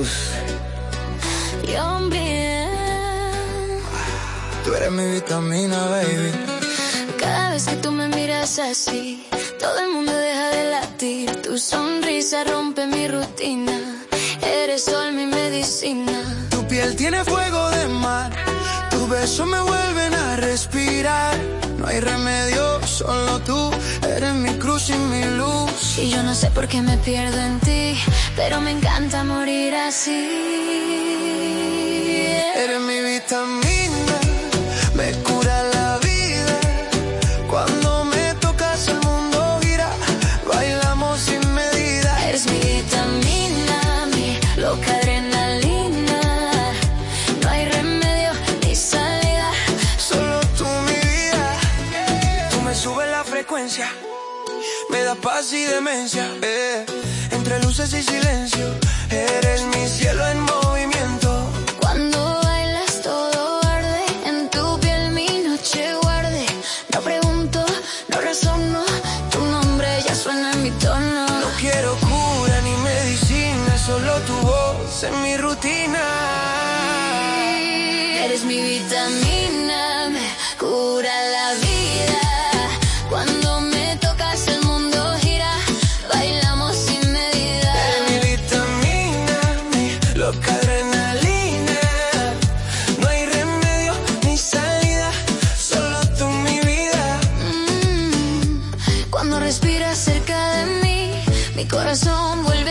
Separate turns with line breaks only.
Cruz. Tú eres mi vitamina, baby.
Cada vez que tú me miras así, todo el mundo deja de latir. Tu sonrisa rompe mi rutina. Eres sol, mi medicina.
Tu piel tiene fuego de mar. Tus besos me vuelven a respirar. No hay remedio, solo tú eres mi y luz.
Y yo no sé por qué me pierdo en ti, pero me encanta morir así.
Eres mi vitamina, me cura la vida. Cuando me tocas el mundo gira, bailamos sin medida.
Eres mi vitamina, mi loca adrenalina. No hay remedio ni salida.
Solo tú mi vida. Tú me subes la frecuencia, me da paz y demencia. eh. Entre luces y silencio, eres mi cielo en movimiento.
Cuando bailas todo arde, en tu piel mi noche guarde. No pregunto, no razono, tu nombre ya suena en mi tono.
No quiero cura ni medicina, solo tu voz en mi rutina.
Eres mi vitamina, me cura corazón vuelve a latir.